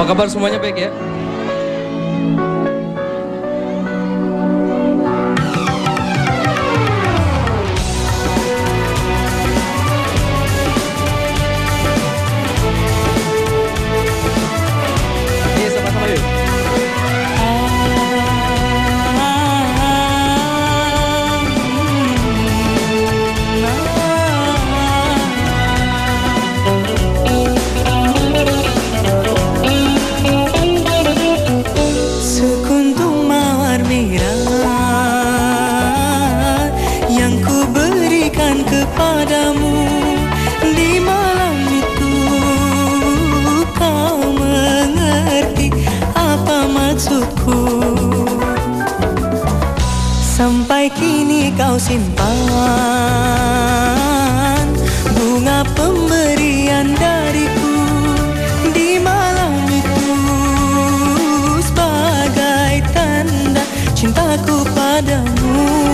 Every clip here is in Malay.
Apa kabar semuanya baik ya? Yang ku berikan kepadamu di malam itu. Kau mengerti apa maksudku. Sampai kini kau simpan cintaku padamu.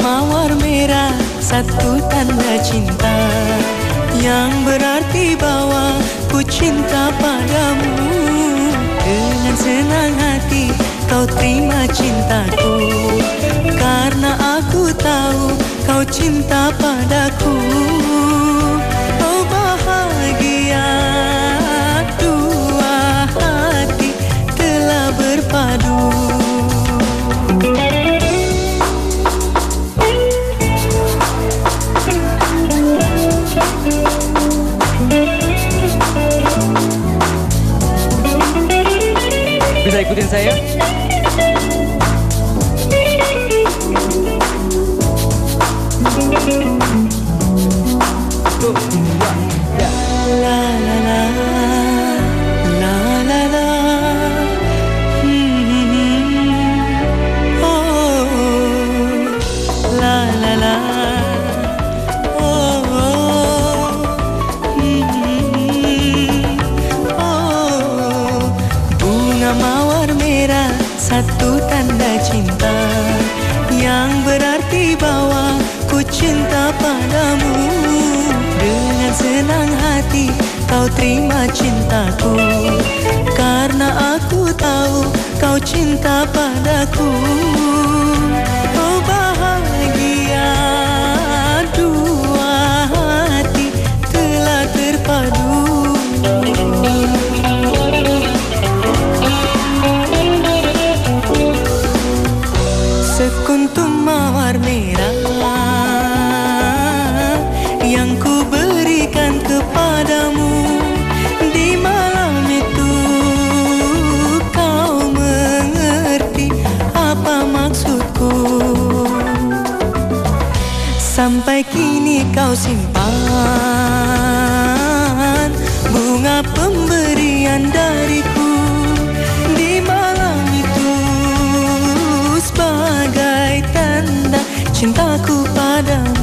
Mawar merah satu tanda cinta. Yang berarti bahwa ku cinta padamu. Dengan senang hati kau terima cintaku. Karena aku tahu kau cinta padaku 先生行く天才や La la la tanda cinta yang berarti bahwa ku cinta padamu. Dengan senang hati kau terima cintaku. Karena aku tahu kau cinta padaku Sekuntum mawar merah yang ku berikan kepadamu. Di malam itu kau mengerti apa maksudku. Sampai kini kau simpan cintaku padamu